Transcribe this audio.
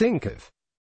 think of.